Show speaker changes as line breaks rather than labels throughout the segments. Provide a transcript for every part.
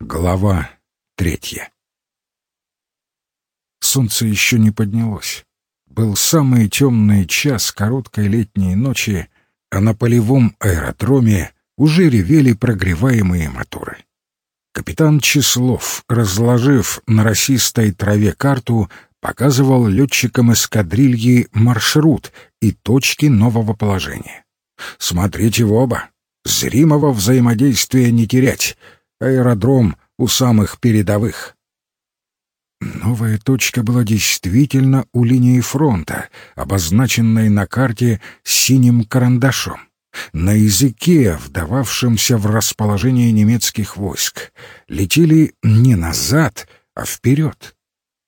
Глава третья Солнце еще не поднялось. Был самый темный час короткой летней ночи, а на полевом аэродроме уже ревели прогреваемые моторы. Капитан Числов, разложив на росистой траве карту, показывал летчикам эскадрильи маршрут и точки нового положения. «Смотрите в оба! Зримого взаимодействия не терять!» Аэродром у самых передовых. Новая точка была действительно у линии фронта, обозначенной на карте синим карандашом. На языке, вдававшемся в расположение немецких войск, летели не назад, а вперед.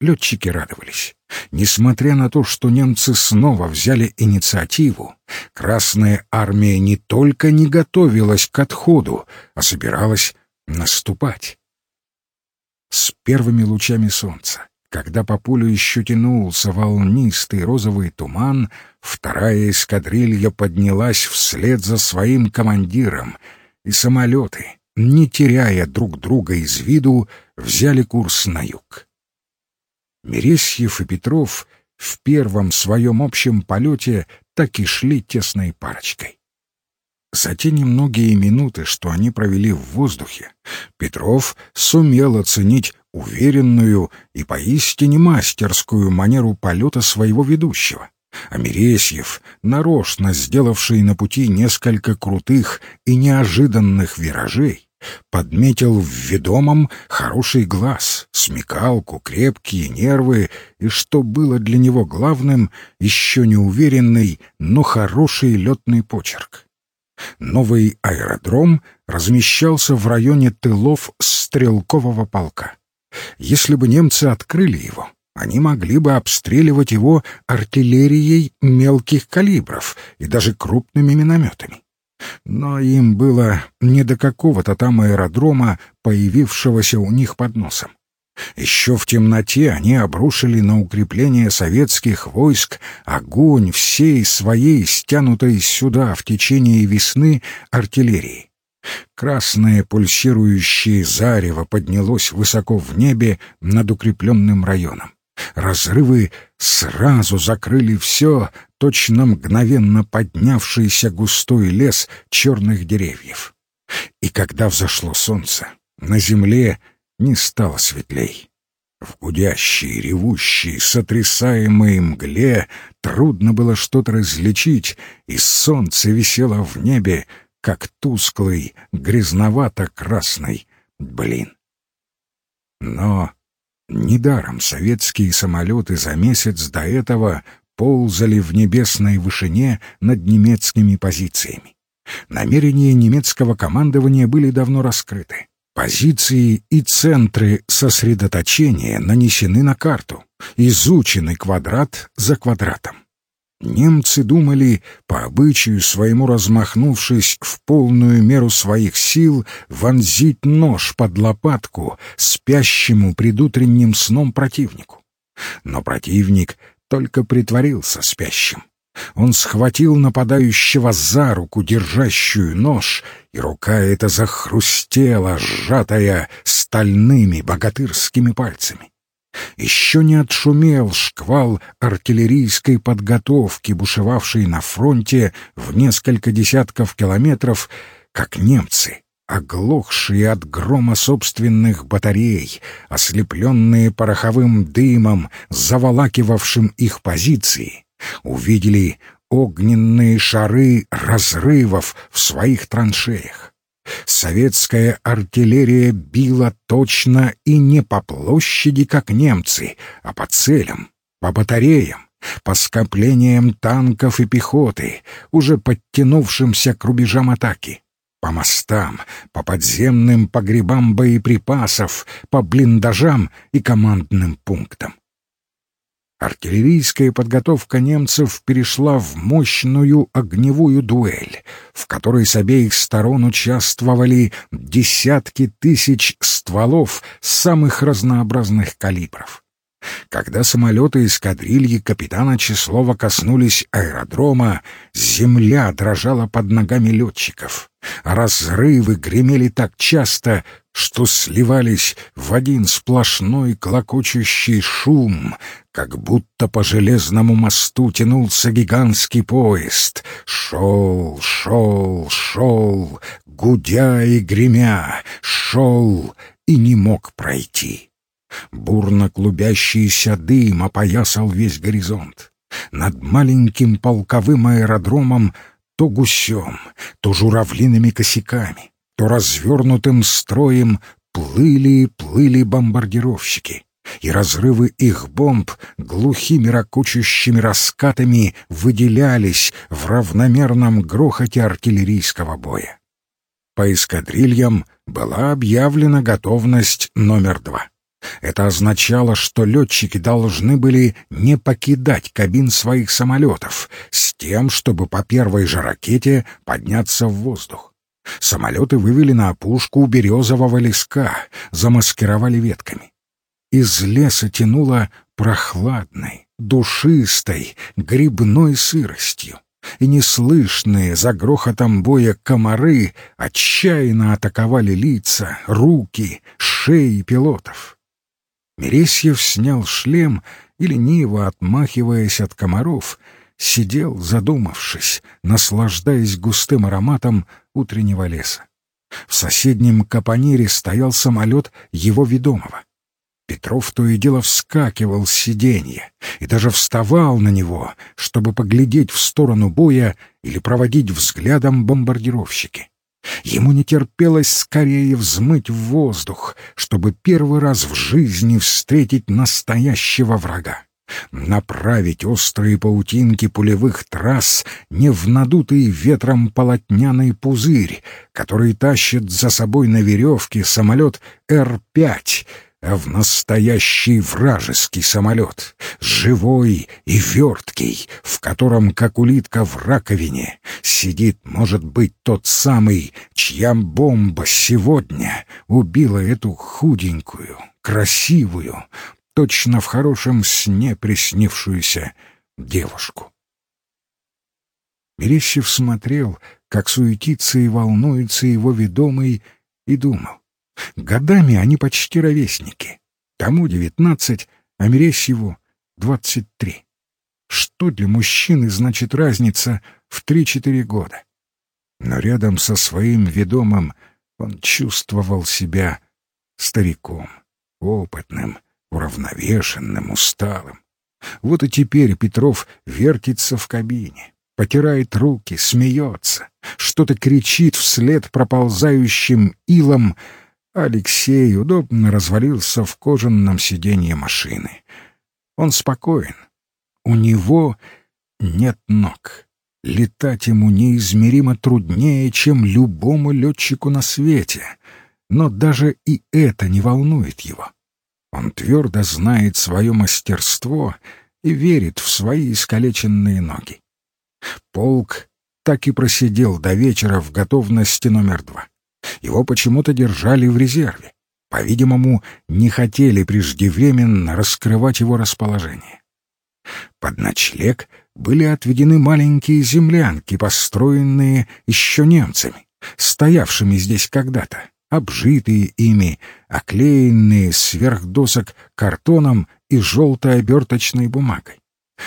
Летчики радовались. Несмотря на то, что немцы снова взяли инициативу, Красная Армия не только не готовилась к отходу, а собиралась наступать. С первыми лучами солнца, когда по полю еще тянулся волнистый розовый туман, вторая эскадрилья поднялась вслед за своим командиром, и самолеты, не теряя друг друга из виду, взяли курс на юг. Мересьев и Петров в первом своем общем полете так и шли тесной парочкой. За те немногие минуты, что они провели в воздухе, Петров сумел оценить уверенную и поистине мастерскую манеру полета своего ведущего. А Мересьев, нарочно сделавший на пути несколько крутых и неожиданных виражей, подметил в ведомом хороший глаз, смекалку, крепкие нервы и, что было для него главным, еще неуверенный, но хороший летный почерк. Новый аэродром размещался в районе тылов стрелкового полка. Если бы немцы открыли его, они могли бы обстреливать его артиллерией мелких калибров и даже крупными минометами. Но им было не до какого-то там аэродрома, появившегося у них под носом. Еще в темноте они обрушили на укрепление советских войск огонь всей своей стянутой сюда в течение весны артиллерии. Красное пульсирующее зарево поднялось высоко в небе над укрепленным районом. Разрывы сразу закрыли все, точно мгновенно поднявшийся густой лес черных деревьев. И когда взошло солнце, на земле не стало светлей. В гудящей, ревущей, сотрясаемой мгле трудно было что-то различить, и солнце висело в небе, как тусклый, грязновато-красный блин. Но недаром советские самолеты за месяц до этого ползали в небесной вышине над немецкими позициями. Намерения немецкого командования были давно раскрыты. Позиции и центры сосредоточения нанесены на карту, изучены квадрат за квадратом. Немцы думали, по обычаю своему размахнувшись в полную меру своих сил, вонзить нож под лопатку спящему предутренним сном противнику. Но противник только притворился спящим. Он схватил нападающего за руку, держащую нож, и рука эта захрустела, сжатая стальными богатырскими пальцами. Еще не отшумел шквал артиллерийской подготовки, бушевавшей на фронте в несколько десятков километров, как немцы, оглохшие от грома собственных батарей, ослепленные пороховым дымом, заволакивавшим их позиции, увидели огненные шары разрывов в своих траншеях. Советская артиллерия била точно и не по площади, как немцы, а по целям, по батареям, по скоплениям танков и пехоты, уже подтянувшимся к рубежам атаки, по мостам, по подземным погребам боеприпасов, по блиндажам и командным пунктам. Артиллерийская подготовка немцев перешла в мощную огневую дуэль, в которой с обеих сторон участвовали десятки тысяч стволов самых разнообразных калибров. Когда самолеты эскадрильи капитана Числова коснулись аэродрома, земля дрожала под ногами летчиков. Разрывы гремели так часто, что сливались в один сплошной клокочущий шум, как будто по железному мосту тянулся гигантский поезд. Шел, шел, шел, гудя и гремя, шел и не мог пройти. Бурно клубящийся дым опоясал весь горизонт. Над маленьким полковым аэродромом то гусем, то журавлиными косяками, то развернутым строем плыли и плыли бомбардировщики, и разрывы их бомб глухими ракучущими раскатами выделялись в равномерном грохоте артиллерийского боя. По эскадрильям была объявлена готовность номер два. Это означало, что летчики должны были не покидать кабин своих самолетов с тем, чтобы по первой же ракете подняться в воздух. Самолеты вывели на опушку березового леска, замаскировали ветками. Из леса тянуло прохладной, душистой, грибной сыростью, и неслышные за грохотом боя комары отчаянно атаковали лица, руки, шеи пилотов. Мересьев снял шлем и, лениво отмахиваясь от комаров, сидел, задумавшись, наслаждаясь густым ароматом утреннего леса. В соседнем капонире стоял самолет его ведомого. Петров то и дело вскакивал с сиденья и даже вставал на него, чтобы поглядеть в сторону боя или проводить взглядом бомбардировщики. Ему не терпелось скорее взмыть в воздух, чтобы первый раз в жизни встретить настоящего врага. Направить острые паутинки пулевых трасс не в надутый ветром полотняный пузырь, который тащит за собой на веревке самолет Р-5, а в настоящий вражеский самолет, живой и верткий, в котором, как улитка в раковине, сидит, может быть, тот самый, чья бомба сегодня убила эту худенькую, красивую, точно в хорошем сне приснившуюся девушку. Мерещев смотрел, как суетится и волнуется его ведомый, и думал. Годами они почти ровесники. Тому девятнадцать, а Мерещеву двадцать три. Что для мужчины значит разница в три-четыре года? Но рядом со своим ведомым он чувствовал себя стариком, опытным, уравновешенным, усталым. Вот и теперь Петров вертится в кабине, потирает руки, смеется, что-то кричит вслед проползающим илом — Алексей удобно развалился в кожаном сиденье машины. Он спокоен. У него нет ног. Летать ему неизмеримо труднее, чем любому летчику на свете. Но даже и это не волнует его. Он твердо знает свое мастерство и верит в свои искалеченные ноги. Полк так и просидел до вечера в готовности номер два. Его почему-то держали в резерве. По-видимому, не хотели преждевременно раскрывать его расположение. Под ночлег были отведены маленькие землянки, построенные еще немцами, стоявшими здесь когда-то, обжитые ими, оклеенные сверх досок картоном и желтой оберточной бумагой.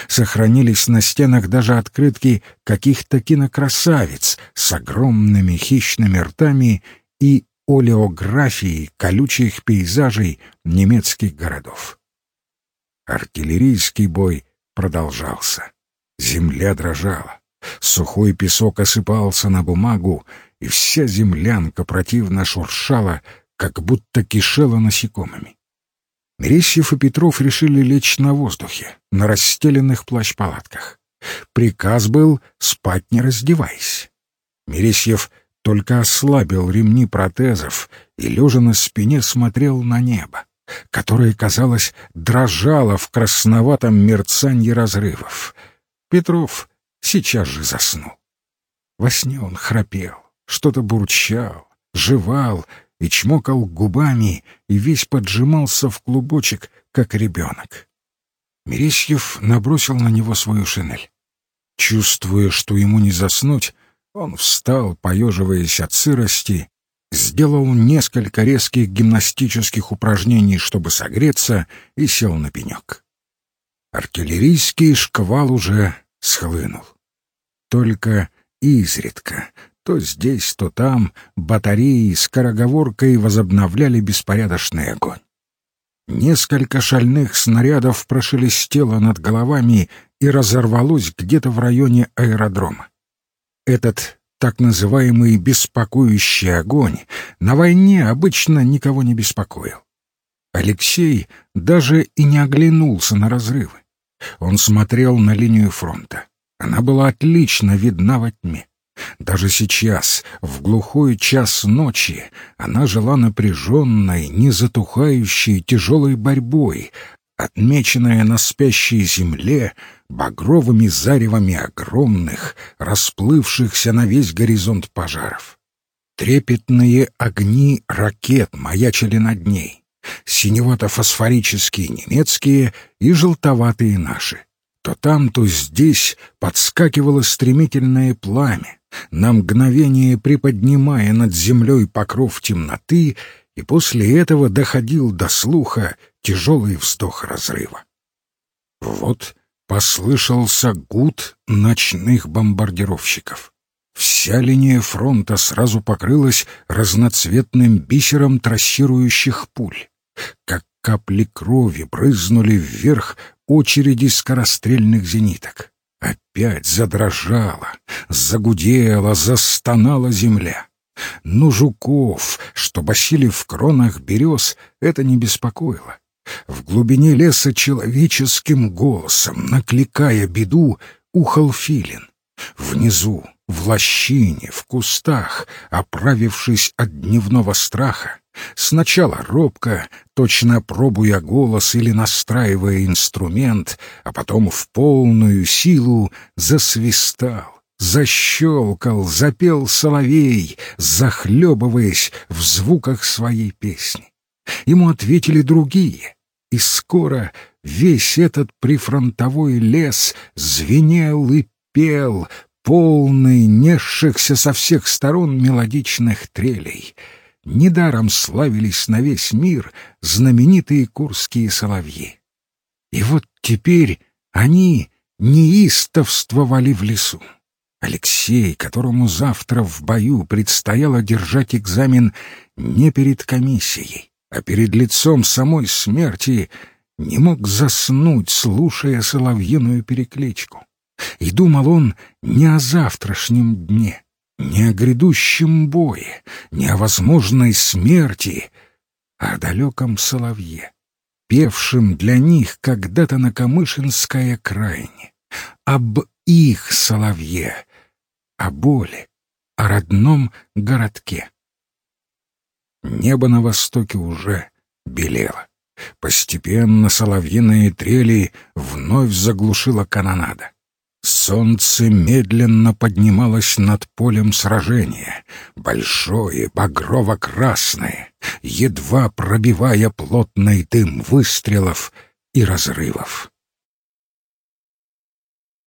Сохранились на стенах даже открытки каких-то кинокрасавиц с огромными хищными ртами и олеографией колючих пейзажей немецких городов. Артиллерийский бой продолжался. Земля дрожала, сухой песок осыпался на бумагу, и вся землянка противно шуршала, как будто кишела насекомыми. Мерещьев и Петров решили лечь на воздухе, на расстеленных плащ-палатках. Приказ был спать не раздеваясь. Мерещьев только ослабил ремни протезов и, лежа на спине, смотрел на небо, которое, казалось, дрожало в красноватом мерцанье разрывов. Петров сейчас же заснул. Во сне он храпел, что-то бурчал, жевал и чмокал губами, и весь поджимался в клубочек, как ребенок. Мересьев набросил на него свою шинель. Чувствуя, что ему не заснуть, он встал, поеживаясь от сырости, сделал несколько резких гимнастических упражнений, чтобы согреться, и сел на пенек. Артиллерийский шквал уже схлынул. Только изредка, то здесь, то там, батареи с скороговоркой возобновляли беспорядочный огонь. Несколько шальных снарядов прошелестело над головами и разорвалось где-то в районе аэродрома. Этот так называемый беспокоящий огонь на войне обычно никого не беспокоил. Алексей даже и не оглянулся на разрывы. Он смотрел на линию фронта. Она была отлично видна во тьме. Даже сейчас, в глухой час ночи, она жила напряженной, незатухающей тяжелой борьбой, отмеченная на спящей земле багровыми заревами огромных, расплывшихся на весь горизонт пожаров. Трепетные огни ракет маячили над ней, синевато-фосфорические немецкие и желтоватые наши. То там, то здесь подскакивало стремительное пламя, на мгновение приподнимая над землей покров темноты, и после этого доходил до слуха тяжелый вздох разрыва. Вот послышался гуд ночных бомбардировщиков. Вся линия фронта сразу покрылась разноцветным бисером трассирующих пуль. Как капли крови брызнули вверх очереди скорострельных зениток. Опять задрожала, загудела, застонала земля. Но жуков, что басили в кронах берез, это не беспокоило. В глубине леса человеческим голосом, накликая беду, ухал филин. Внизу, в лощине, в кустах, оправившись от дневного страха, сначала робко, точно пробуя голос или настраивая инструмент, а потом в полную силу засвистал, защелкал, запел соловей, захлебываясь в звуках своей песни. Ему ответили другие, и скоро весь этот прифронтовой лес звенел и пел, полный несшихся со всех сторон мелодичных трелей. Недаром славились на весь мир знаменитые курские соловьи. И вот теперь они неистовствовали в лесу. Алексей, которому завтра в бою предстояло держать экзамен не перед комиссией, а перед лицом самой смерти, не мог заснуть, слушая соловьиную перекличку. И думал он не о завтрашнем дне, не о грядущем бое, не о возможной смерти, а о далеком соловье, певшем для них когда-то на Камышинской окраине, об их соловье, о боли, о родном городке. Небо на востоке уже белело. Постепенно соловьиные трели вновь заглушила канонада. Солнце медленно поднималось над полем сражения, большое, багрово-красное, едва пробивая плотный дым выстрелов и разрывов.